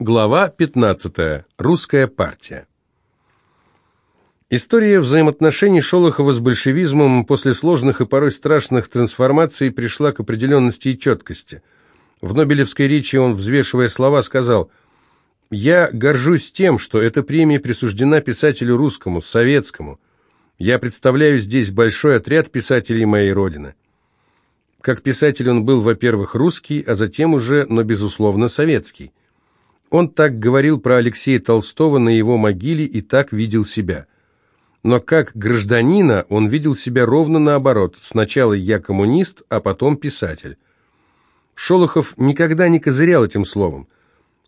Глава 15. Русская партия. История взаимоотношений Шолохова с большевизмом после сложных и порой страшных трансформаций пришла к определенности и четкости. В Нобелевской речи он, взвешивая слова, сказал «Я горжусь тем, что эта премия присуждена писателю русскому, советскому. Я представляю здесь большой отряд писателей моей Родины». Как писатель он был, во-первых, русский, а затем уже, но безусловно, советский. Он так говорил про Алексея Толстого на его могиле и так видел себя. Но как гражданина он видел себя ровно наоборот. Сначала я коммунист, а потом писатель. Шолохов никогда не козырял этим словом.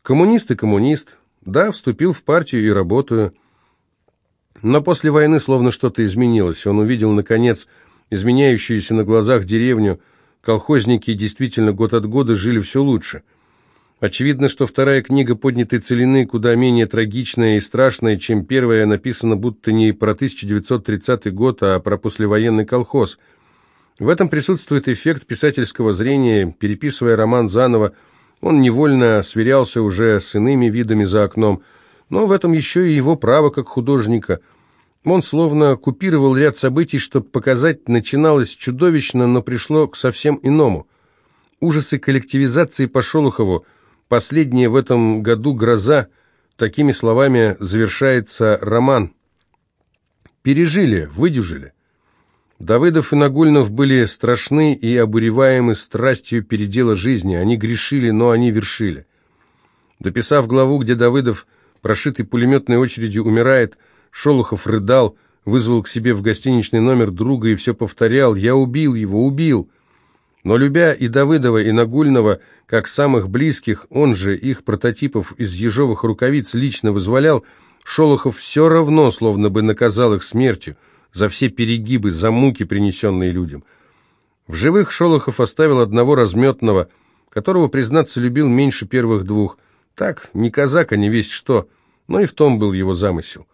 Коммунист и коммунист. Да, вступил в партию и работаю. Но после войны словно что-то изменилось. Он увидел, наконец, изменяющуюся на глазах деревню. Колхозники действительно год от года жили все лучше – Очевидно, что вторая книга поднятой целины куда менее трагичная и страшная, чем первая, написана будто не про 1930 год, а про послевоенный колхоз. В этом присутствует эффект писательского зрения. Переписывая роман заново, он невольно сверялся уже с иными видами за окном, но в этом еще и его право как художника. Он словно купировал ряд событий, чтобы показать, начиналось чудовищно, но пришло к совсем иному. Ужасы коллективизации по Шолохову – Последняя в этом году гроза, такими словами завершается роман. Пережили, выдюжили. Давыдов и Нагульнов были страшны и обуреваемы страстью передела жизни. Они грешили, но они вершили. Дописав главу, где Давыдов, прошитый пулеметной очередью, умирает, Шолохов рыдал, вызвал к себе в гостиничный номер друга и все повторял «Я убил его, убил!» Но любя и Давыдова, и Нагульного, как самых близких, он же их прототипов из ежовых рукавиц лично вызволял, Шолохов все равно словно бы наказал их смертью за все перегибы, за муки, принесенные людям. В живых Шолохов оставил одного разметного, которого, признаться, любил меньше первых двух. Так, не казак, а не весь что, но и в том был его замысел.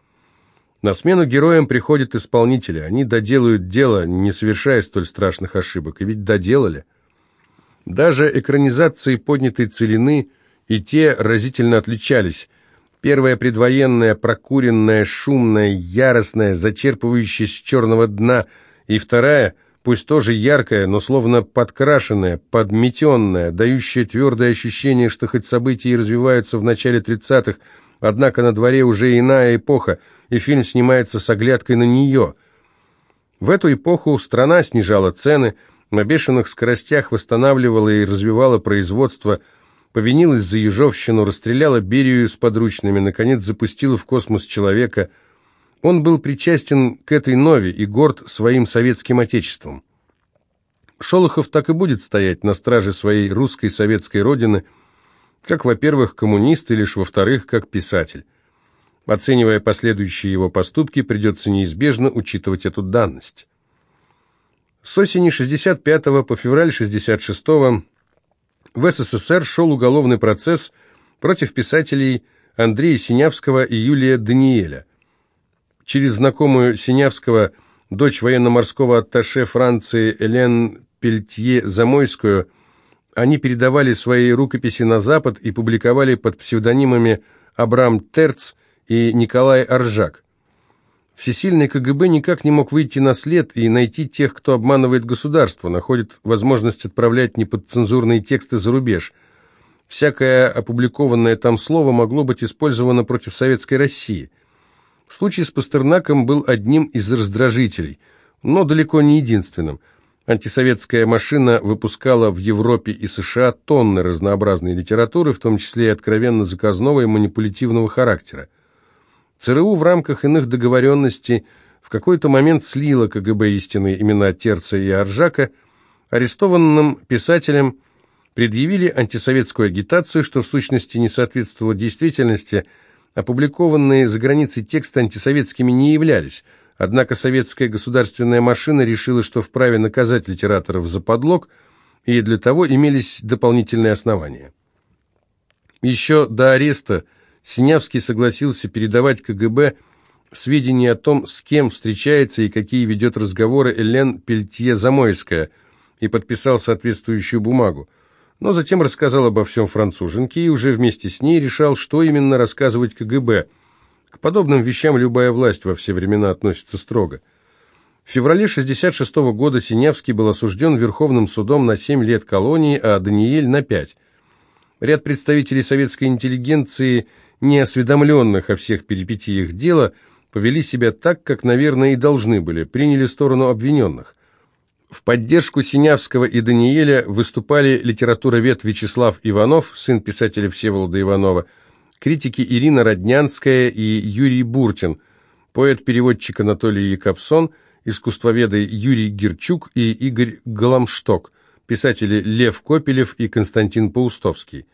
На смену героям приходят исполнители. Они доделают дело, не совершая столь страшных ошибок. И ведь доделали. Даже экранизации поднятой целины и те разительно отличались. Первая предвоенная, прокуренная, шумная, яростная, зачерпывающая с черного дна, и вторая, пусть тоже яркая, но словно подкрашенная, подметенная, дающая твердое ощущение, что хоть события и развиваются в начале тридцатых, однако на дворе уже иная эпоха – и фильм снимается с оглядкой на нее. В эту эпоху страна снижала цены, на бешеных скоростях восстанавливала и развивала производство, повинилась за ежовщину, расстреляла Берию с подручными, наконец запустила в космос человека. Он был причастен к этой нове и горд своим советским отечеством. Шолохов так и будет стоять на страже своей русской советской родины, как, во-первых, коммунист, и лишь во-вторых, как писатель. Оценивая последующие его поступки, придется неизбежно учитывать эту данность. С осени 65 по февраль 66 в СССР шел уголовный процесс против писателей Андрея Синявского и Юлия Даниэля. Через знакомую Синявского, дочь военно-морского атташе Франции Элен Пельтье-Замойскую, они передавали свои рукописи на Запад и публиковали под псевдонимами Абрам Терц и Николай Аржак. Всесильный КГБ никак не мог выйти на след и найти тех, кто обманывает государство, находит возможность отправлять неподцензурные тексты за рубеж. Всякое опубликованное там слово могло быть использовано против советской России. Случай с Пастернаком был одним из раздражителей, но далеко не единственным. Антисоветская машина выпускала в Европе и США тонны разнообразной литературы, в том числе и откровенно заказного и манипулятивного характера. ЦРУ в рамках иных договоренностей в какой-то момент слила КГБ истинные имена Терца и Аржака, арестованным писателям предъявили антисоветскую агитацию, что в сущности не соответствовало действительности, опубликованные за границей тексты антисоветскими не являлись, однако советская государственная машина решила, что вправе наказать литераторов за подлог, и для того имелись дополнительные основания. Еще до ареста Синявский согласился передавать КГБ сведения о том, с кем встречается и какие ведет разговоры Элен Пельтье-Замойская, и подписал соответствующую бумагу. но затем рассказал обо всем француженке и уже вместе с ней решал, что именно рассказывать КГБ. К подобным вещам любая власть во все времена относится строго. В феврале 1966 -го года Синявский был осужден Верховным судом на 7 лет колонии, а Даниэль на 5. Ряд представителей советской интеллигенции, не осведомленных о всех перипетиях дела, повели себя так, как, наверное, и должны были, приняли сторону обвиненных. В поддержку Синявского и Даниэля выступали литературовед Вячеслав Иванов, сын писателя Всеволода Иванова, критики Ирина Роднянская и Юрий Буртин, поэт-переводчик Анатолий Якобсон, искусствоведы Юрий Герчук и Игорь Голомшток, писатели Лев Копелев и Константин Паустовский.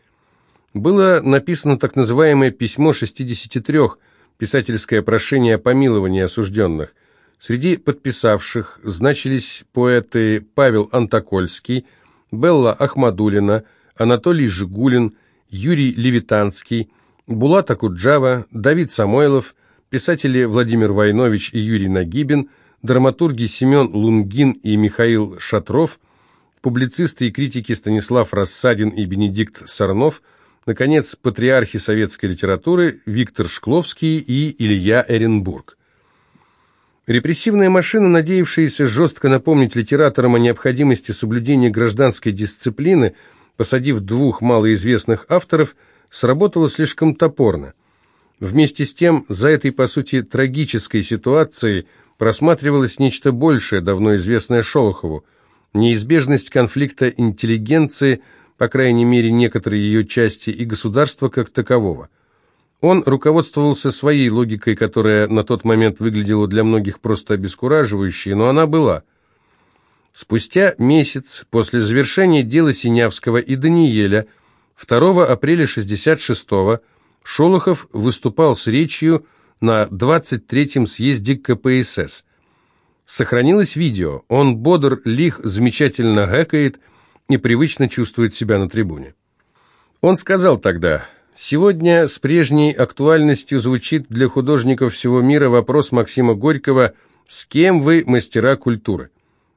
Было написано так называемое «Письмо 63», писательское прошение о помиловании осужденных. Среди подписавших значились поэты Павел Антокольский, Белла Ахмадулина, Анатолий Жигулин, Юрий Левитанский, Булат Акуджава, Давид Самойлов, писатели Владимир Войнович и Юрий Нагибин, драматурги Семен Лунгин и Михаил Шатров, публицисты и критики Станислав Рассадин и Бенедикт Сарнов – наконец, патриархи советской литературы Виктор Шкловский и Илья Эренбург. Репрессивная машина, надеявшаяся жестко напомнить литераторам о необходимости соблюдения гражданской дисциплины, посадив двух малоизвестных авторов, сработала слишком топорно. Вместе с тем, за этой, по сути, трагической ситуацией просматривалось нечто большее, давно известное Шолохову, неизбежность конфликта интеллигенции – по крайней мере некоторые ее части, и государства как такового. Он руководствовался своей логикой, которая на тот момент выглядела для многих просто обескураживающей, но она была. Спустя месяц после завершения дела Синявского и Даниеля 2 апреля 66-го Шолохов выступал с речью на 23-м съезде КПСС. Сохранилось видео. Он бодр, лих, замечательно гэкает – непривычно чувствует себя на трибуне. Он сказал тогда, «Сегодня с прежней актуальностью звучит для художников всего мира вопрос Максима Горького «С кем вы мастера культуры?»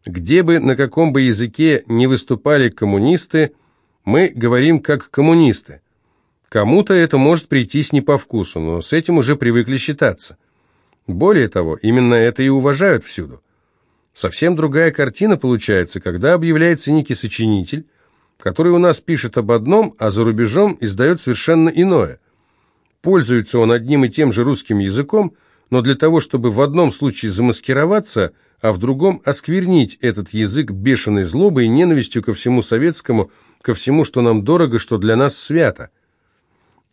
Где бы, на каком бы языке не выступали коммунисты, мы говорим как коммунисты. Кому-то это может прийтись не по вкусу, но с этим уже привыкли считаться. Более того, именно это и уважают всюду. Совсем другая картина получается, когда объявляется некий сочинитель, который у нас пишет об одном, а за рубежом издает совершенно иное. Пользуется он одним и тем же русским языком, но для того, чтобы в одном случае замаскироваться, а в другом осквернить этот язык бешеной злобой и ненавистью ко всему советскому, ко всему, что нам дорого, что для нас свято.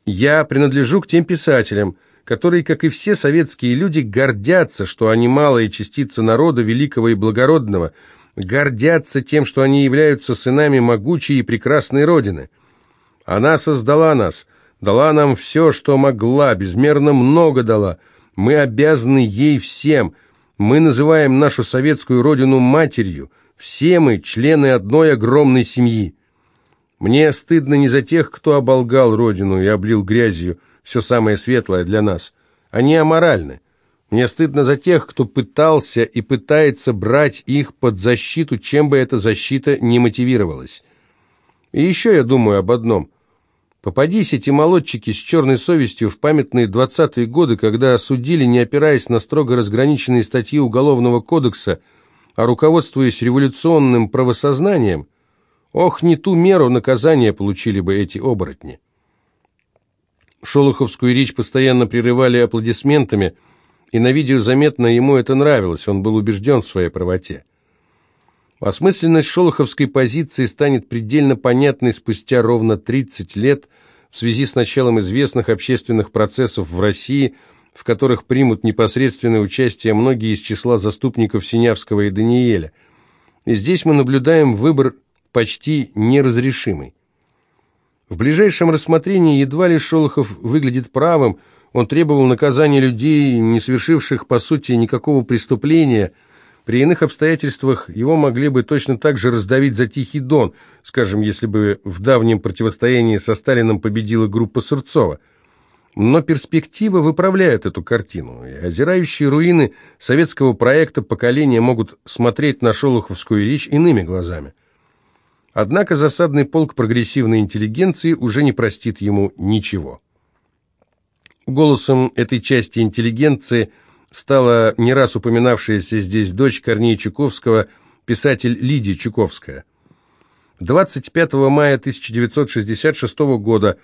Я принадлежу к тем писателям, которые, как и все советские люди, гордятся, что они малая частица народа великого и благородного, гордятся тем, что они являются сынами могучей и прекрасной Родины. Она создала нас, дала нам все, что могла, безмерно много дала. Мы обязаны ей всем. Мы называем нашу советскую Родину матерью. Все мы члены одной огромной семьи. Мне стыдно не за тех, кто оболгал Родину и облил грязью, все самое светлое для нас. Они аморальны. Мне стыдно за тех, кто пытался и пытается брать их под защиту, чем бы эта защита не мотивировалась. И еще я думаю об одном. Попадись эти молодчики с черной совестью в памятные двадцатые годы, когда осудили, не опираясь на строго разграниченные статьи Уголовного кодекса, а руководствуясь революционным правосознанием, ох, не ту меру наказания получили бы эти оборотни. Шолоховскую речь постоянно прерывали аплодисментами, и на видео заметно ему это нравилось, он был убежден в своей правоте. Осмысленность шолоховской позиции станет предельно понятной спустя ровно 30 лет в связи с началом известных общественных процессов в России, в которых примут непосредственное участие многие из числа заступников Синявского и Даниэля. И здесь мы наблюдаем выбор почти неразрешимый. В ближайшем рассмотрении едва ли Шолохов выглядит правым, он требовал наказания людей, не совершивших, по сути, никакого преступления. При иных обстоятельствах его могли бы точно так же раздавить за Тихий Дон, скажем, если бы в давнем противостоянии со Сталином победила группа Сырцова. Но перспектива выправляет эту картину, и озирающие руины советского проекта поколения могут смотреть на Шолоховскую речь иными глазами. Однако засадный полк прогрессивной интеллигенции уже не простит ему ничего. Голосом этой части интеллигенции стала не раз упоминавшаяся здесь дочь Корнея Чуковского, писатель Лидия Чуковская. 25 мая 1966 года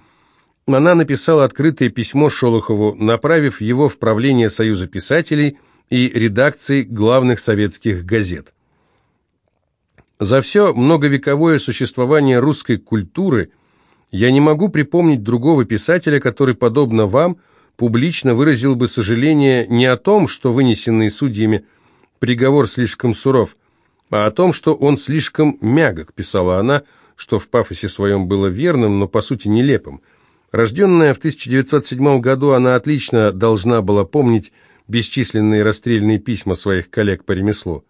она написала открытое письмо Шолохову, направив его в правление Союза писателей и редакции главных советских газет. За все многовековое существование русской культуры я не могу припомнить другого писателя, который, подобно вам, публично выразил бы сожаление не о том, что вынесенный судьями приговор слишком суров, а о том, что он слишком мягок, писала она, что в пафосе своем было верным, но по сути нелепым. Рожденная в 1907 году, она отлично должна была помнить бесчисленные расстрельные письма своих коллег по ремеслу.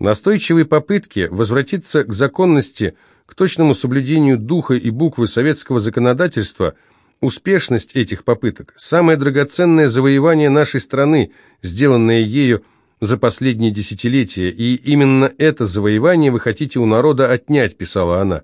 Настойчивые попытки возвратиться к законности, к точному соблюдению духа и буквы советского законодательства, успешность этих попыток – самое драгоценное завоевание нашей страны, сделанное ею за последние десятилетия, и именно это завоевание вы хотите у народа отнять, писала она.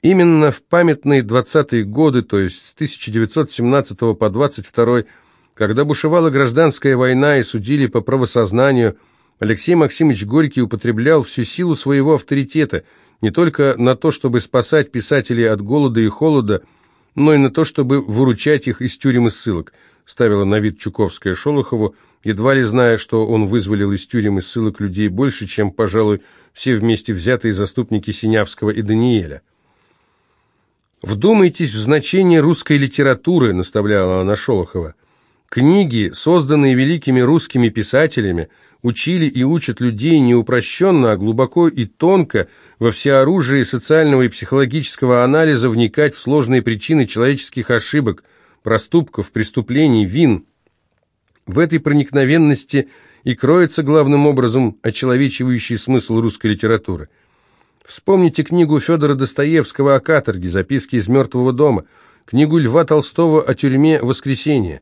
Именно в памятные 20-е годы, то есть с 1917 по 22 когда бушевала гражданская война и судили по правосознанию – Алексей Максимович Горький употреблял всю силу своего авторитета не только на то, чтобы спасать писателей от голода и холода, но и на то, чтобы выручать их из тюрем и ссылок, ставила на вид Чуковская Шолохову, едва ли зная, что он вызволил из тюрем и ссылок людей больше, чем, пожалуй, все вместе взятые заступники Синявского и Даниэля. «Вдумайтесь в значение русской литературы», — наставляла она Шолохова. «Книги, созданные великими русскими писателями, — учили и учат людей не упрощенно, а глубоко и тонко во всеоружии социального и психологического анализа вникать в сложные причины человеческих ошибок, проступков, преступлений, вин. В этой проникновенности и кроется главным образом очеловечивающий смысл русской литературы. Вспомните книгу Федора Достоевского о каторге, записки из «Мертвого дома», книгу Льва Толстого о тюрьме «Воскресенье».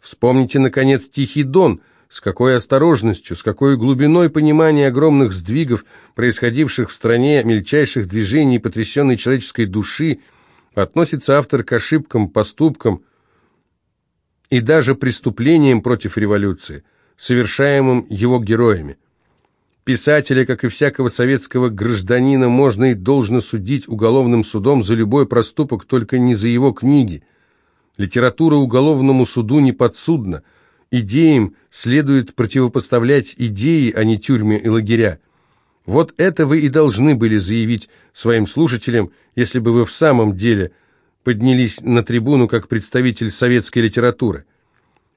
Вспомните, наконец, «Тихий дон», с какой осторожностью, с какой глубиной понимания огромных сдвигов, происходивших в стране, мельчайших движений потрясенной человеческой души, относится автор к ошибкам, поступкам и даже преступлениям против революции, совершаемым его героями. Писателя, как и всякого советского гражданина, можно и должно судить уголовным судом за любой проступок, только не за его книги. Литература уголовному суду не подсудна – Идеям следует противопоставлять идеи, а не тюрьмы и лагеря. Вот это вы и должны были заявить своим слушателям, если бы вы в самом деле поднялись на трибуну как представитель советской литературы.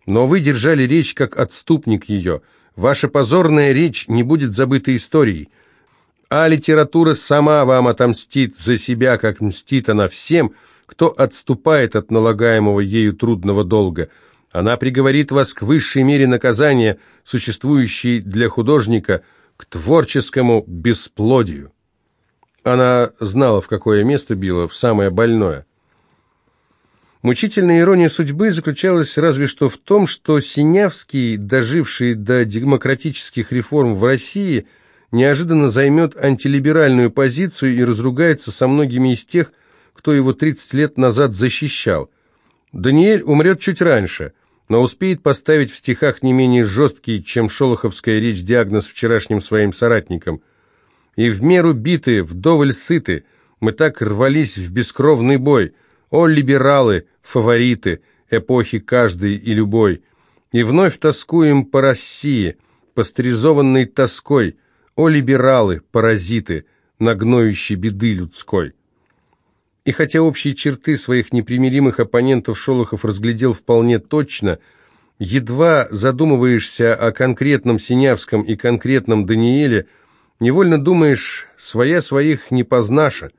Но вы держали речь как отступник ее. Ваша позорная речь не будет забыта историей. А литература сама вам отомстит за себя, как мстит она всем, кто отступает от налагаемого ею трудного долга – она приговорит вас к высшей мере наказания, существующей для художника, к творческому бесплодию. Она знала, в какое место била, в самое больное. Мучительная ирония судьбы заключалась разве что в том, что Синявский, доживший до демократических реформ в России, неожиданно займет антилиберальную позицию и разругается со многими из тех, кто его 30 лет назад защищал. Даниэль умрет чуть раньше – но успеет поставить в стихах не менее жесткий, чем шолоховская речь диагноз вчерашним своим соратникам. И в меру биты, вдоволь сыты, мы так рвались в бескровный бой. О, либералы, фавориты, эпохи каждой и любой! И вновь тоскуем по России, постризованной тоской. О, либералы, паразиты, нагноющие беды людской! И хотя общие черты своих непримиримых оппонентов Шолохов разглядел вполне точно, едва задумываешься о конкретном Синявском и конкретном Даниэле, невольно думаешь, своя своих не познаша.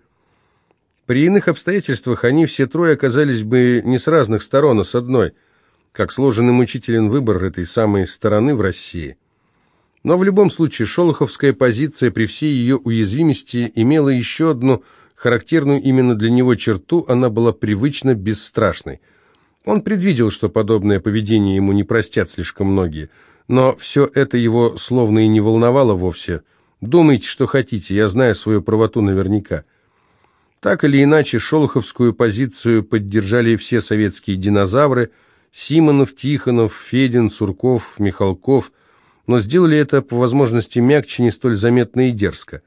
При иных обстоятельствах они все трое оказались бы не с разных сторон, а с одной, как сложенный мучителен выбор этой самой стороны в России. Но в любом случае шолоховская позиция при всей ее уязвимости имела еще одну – Характерную именно для него черту она была привычно бесстрашной. Он предвидел, что подобное поведение ему не простят слишком многие, но все это его словно и не волновало вовсе. Думайте, что хотите, я знаю свою правоту наверняка. Так или иначе, шолоховскую позицию поддержали все советские динозавры – Симонов, Тихонов, Федин, Сурков, Михалков, но сделали это по возможности мягче, не столь заметно и дерзко.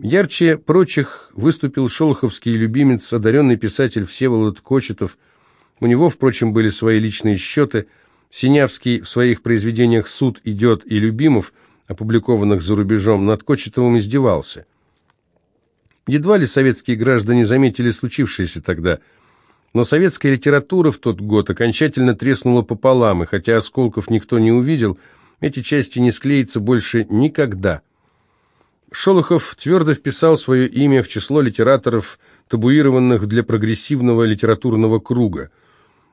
Ярче прочих выступил шолоховский любимец, одаренный писатель Всеволод Кочетов. У него, впрочем, были свои личные счеты. Синявский в своих произведениях «Суд идет» и «Любимов», опубликованных за рубежом, над Кочетовым издевался. Едва ли советские граждане заметили случившееся тогда, но советская литература в тот год окончательно треснула пополам, и хотя осколков никто не увидел, эти части не склеятся больше никогда – Шолохов твердо вписал свое имя в число литераторов, табуированных для прогрессивного литературного круга.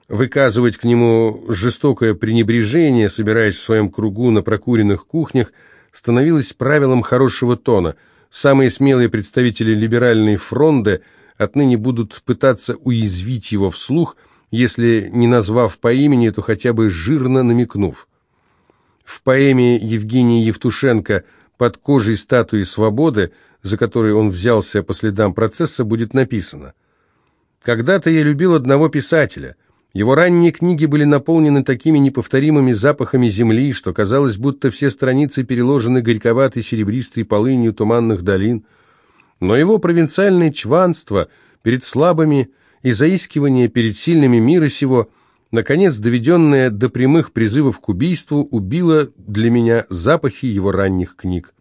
Выказывать к нему жестокое пренебрежение, собираясь в своем кругу на прокуренных кухнях, становилось правилом хорошего тона. Самые смелые представители либеральной фронды отныне будут пытаться уязвить его вслух, если не назвав по имени, то хотя бы жирно намекнув. В поэме Евгения Евтушенко «Связь» под кожей статуи свободы, за которой он взялся по следам процесса, будет написано «Когда-то я любил одного писателя. Его ранние книги были наполнены такими неповторимыми запахами земли, что казалось, будто все страницы переложены горьковатой серебристой полынью туманных долин. Но его провинциальное чванство перед слабыми и заискивание перед сильными мира сего – наконец, доведенное до прямых призывов к убийству, убило для меня запахи его ранних книг.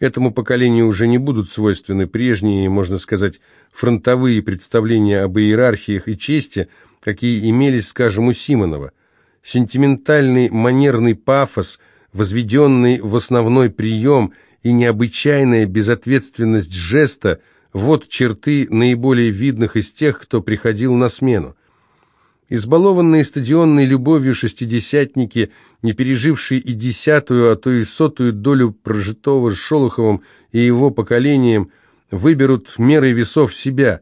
Этому поколению уже не будут свойственны прежние, можно сказать, фронтовые представления об иерархиях и чести, какие имелись, скажем, у Симонова. Сентиментальный манерный пафос, возведенный в основной прием и необычайная безответственность жеста – вот черты наиболее видных из тех, кто приходил на смену. Избалованные стадионной любовью шестидесятники, не пережившие и десятую, а то и сотую долю прожитого Шолоховым и его поколением, выберут мерой весов себя,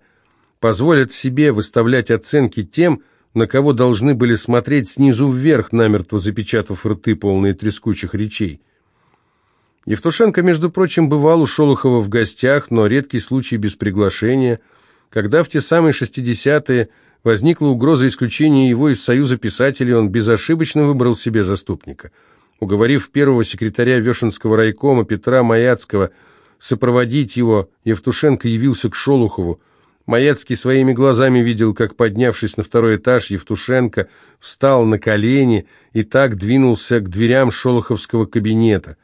позволят себе выставлять оценки тем, на кого должны были смотреть снизу вверх, намертво запечатав рты, полные трескучих речей. Евтушенко, между прочим, бывал у Шолохова в гостях, но редкий случай без приглашения, когда в те самые шестидесятые возникла угроза исключения его из Союза писателей, он безошибочно выбрал себе заступника. Уговорив первого секретаря Вешенского райкома Петра Маяцкого сопроводить его, Евтушенко явился к Шолохову. Маяцкий своими глазами видел, как, поднявшись на второй этаж, Евтушенко встал на колени и так двинулся к дверям шолоховского кабинета.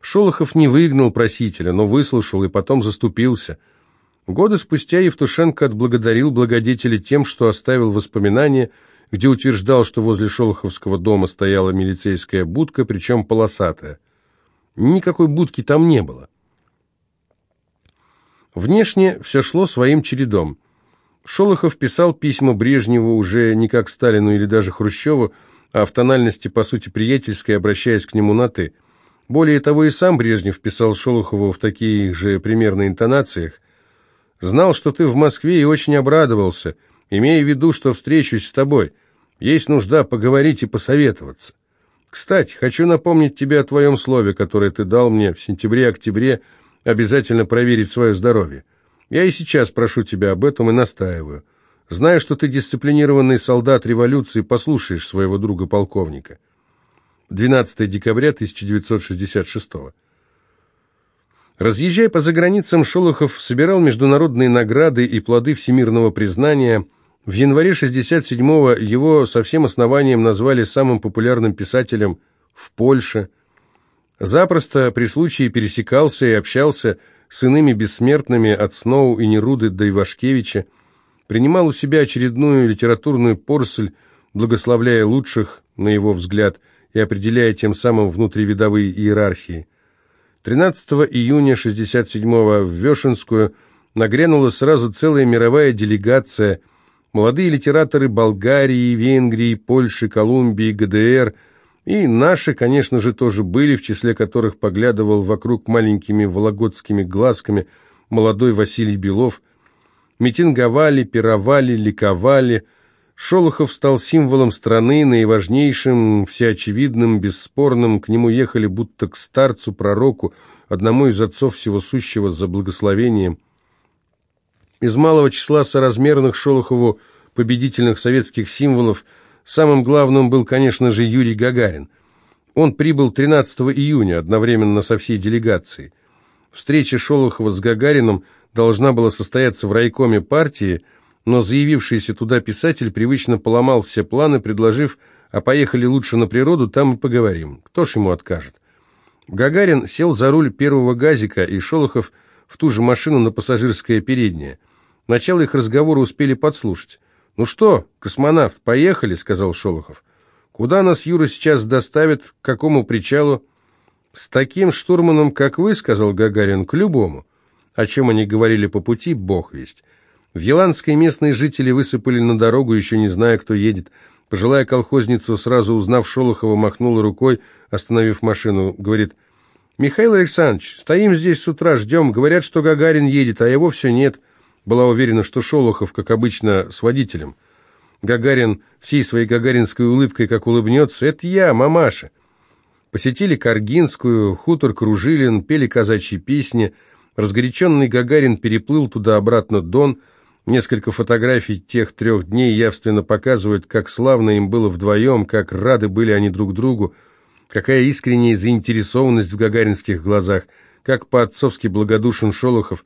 Шолохов не выгнал просителя, но выслушал и потом заступился – Годы спустя Евтушенко отблагодарил благодетеля тем, что оставил воспоминания, где утверждал, что возле Шолоховского дома стояла милицейская будка, причем полосатая. Никакой будки там не было. Внешне все шло своим чередом. Шолохов писал письма Брежневу уже не как Сталину или даже Хрущеву, а в тональности, по сути, приятельской, обращаясь к нему на «ты». Более того, и сам Брежнев писал Шолохову в таких же примерно интонациях, Знал, что ты в Москве и очень обрадовался, имея в виду, что встречусь с тобой. Есть нужда поговорить и посоветоваться. Кстати, хочу напомнить тебе о твоем слове, которое ты дал мне в сентябре-октябре, обязательно проверить свое здоровье. Я и сейчас прошу тебя об этом и настаиваю. Зная, что ты дисциплинированный солдат революции, послушаешь своего друга-полковника. 12 декабря 1966 года. Разъезжая по заграницам, Шолохов собирал международные награды и плоды всемирного признания. В январе 67-го его со всем основанием назвали самым популярным писателем в Польше. Запросто при случае пересекался и общался с иными бессмертными от Сноу и Неруды до Ивашкевича, принимал у себя очередную литературную порсель, благословляя лучших, на его взгляд, и определяя тем самым внутривидовые иерархии. 13 июня 67-го в Вешенскую нагрянула сразу целая мировая делегация. Молодые литераторы Болгарии, Венгрии, Польши, Колумбии, ГДР и наши, конечно же, тоже были, в числе которых поглядывал вокруг маленькими вологодскими глазками молодой Василий Белов. Митинговали, пировали, ликовали – Шолохов стал символом страны, наиважнейшим, всеочевидным, бесспорным, к нему ехали будто к старцу-пророку, одному из отцов всего сущего за благословением. Из малого числа соразмерных Шолохову победительных советских символов самым главным был, конечно же, Юрий Гагарин. Он прибыл 13 июня, одновременно со всей делегацией. Встреча Шолохова с Гагарином должна была состояться в райкоме партии, но заявившийся туда писатель привычно поломал все планы, предложив «а поехали лучше на природу, там и поговорим». Кто ж ему откажет? Гагарин сел за руль первого газика, и Шолохов в ту же машину на пассажирское переднее. Начало их разговора успели подслушать. «Ну что, космонавт, поехали», — сказал Шолохов. «Куда нас Юра сейчас доставит, к какому причалу?» «С таким штурманом, как вы», — сказал Гагарин, — «к любому». О чем они говорили по пути, бог весть. В Еланской местные жители высыпали на дорогу, еще не зная, кто едет. Пожилая колхозница, сразу узнав Шолохова, махнула рукой, остановив машину. Говорит, «Михаил Александрович, стоим здесь с утра, ждем. Говорят, что Гагарин едет, а его все нет». Была уверена, что Шолохов, как обычно, с водителем. Гагарин всей своей гагаринской улыбкой, как улыбнется, «Это я, мамаша». Посетили Каргинскую, хутор Кружилин, пели казачьи песни. Разгоряченный Гагарин переплыл туда-обратно Дон. Несколько фотографий тех трех дней явственно показывают, как славно им было вдвоем, как рады были они друг другу, какая искренняя заинтересованность в гагаринских глазах, как по-отцовски благодушен Шолохов.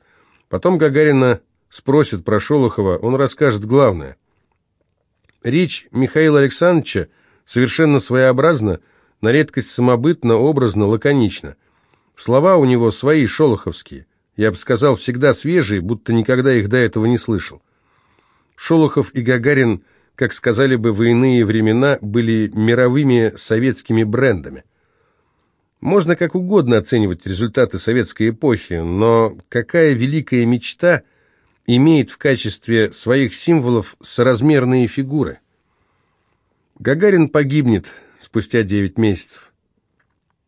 Потом Гагарина спросят про Шолохова, он расскажет главное. Речь Михаила Александровича совершенно своеобразна, на редкость самобытно, образно, лаконично. Слова у него свои, шолоховские. Я бы сказал, всегда свежие, будто никогда их до этого не слышал. Шолохов и Гагарин, как сказали бы в иные времена, были мировыми советскими брендами. Можно как угодно оценивать результаты советской эпохи, но какая великая мечта имеет в качестве своих символов соразмерные фигуры. Гагарин погибнет спустя 9 месяцев.